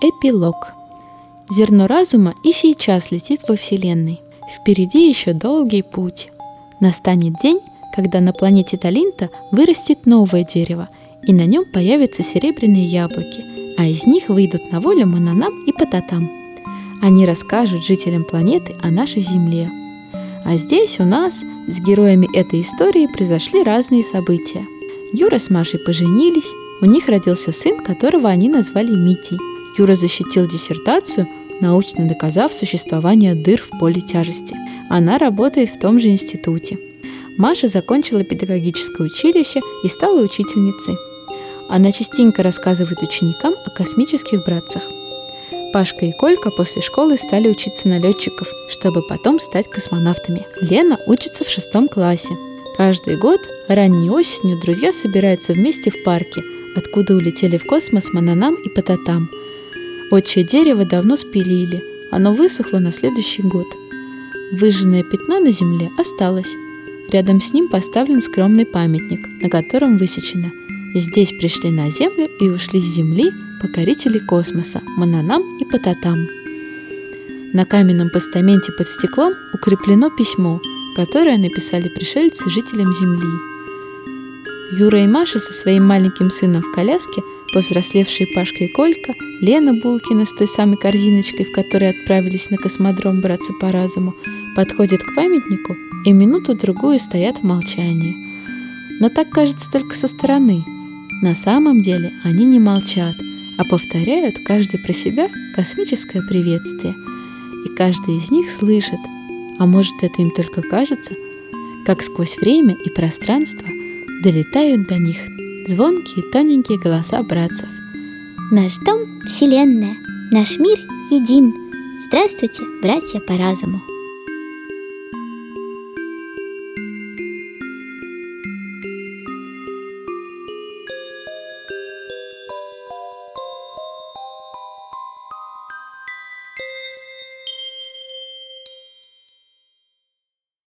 Эпилог. Зерно разума и сейчас летит во Вселенной. Впереди еще долгий путь. Настанет день, когда на планете Талинта вырастет новое дерево, и на нем появятся серебряные яблоки, а из них выйдут на волю Мананам и Пататам. Они расскажут жителям планеты о нашей Земле. А здесь у нас с героями этой истории произошли разные события. Юра с Машей поженились, у них родился сын, которого они назвали Митей. Юра защитил диссертацию, научно доказав существование дыр в поле тяжести. Она работает в том же институте. Маша закончила педагогическое училище и стала учительницей. Она частенько рассказывает ученикам о космических братцах. Пашка и Колька после школы стали учиться на летчиков, чтобы потом стать космонавтами. Лена учится в шестом классе. Каждый год ранней осенью друзья собираются вместе в парке, откуда улетели в космос Мананам и Пататам. Отчее дерево давно спилили, оно высохло на следующий год. Выжженное пятно на земле осталось. Рядом с ним поставлен скромный памятник, на котором высечено «Здесь пришли на Землю и ушли с Земли покорители космоса Мананам и Пататам». На каменном постаменте под стеклом укреплено письмо, которое написали пришельцы жителям Земли. Юра и Маша со своим маленьким сыном в коляске, повзрослевшие Пашка и Колька, Лена Булкина с той самой корзиночкой, в которой отправились на космодром браться по разуму, подходят к памятнику и минуту-другую стоят в молчании. Но так кажется только со стороны. На самом деле они не молчат, а повторяют каждый про себя космическое приветствие. И каждый из них слышит, а может это им только кажется, как сквозь время и пространство долетают до них звонкие тоненькие голоса братцев. Наш дом – Вселенная, наш мир един. Здравствуйте, братья по разуму.